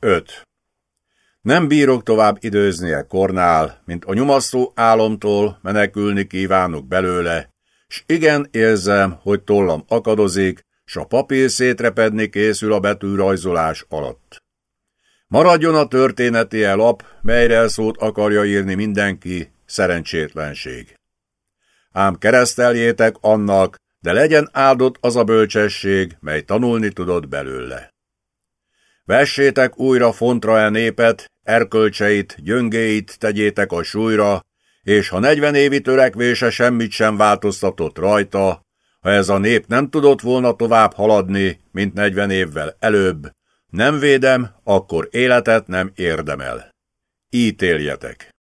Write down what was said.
5. Nem bírok tovább időznie Kornál, mint a nyomasztó álomtól menekülni kívánok belőle, s igen érzem, hogy tollam akadozik, s a papír szétrepedni készül a betűrajzolás alatt. Maradjon a történeti lap, melyre szót akarja írni mindenki, szerencsétlenség. Ám kereszteljétek annak, de legyen áldott az a bölcsesség, mely tanulni tudod belőle. Vessétek újra fontra e népet, erkölcseit, gyöngéit tegyétek a súlyra, és ha negyven évi törekvése semmit sem változtatott rajta, ha ez a nép nem tudott volna tovább haladni, mint negyven évvel előbb, nem védem, akkor életet nem érdemel. Ítéljetek!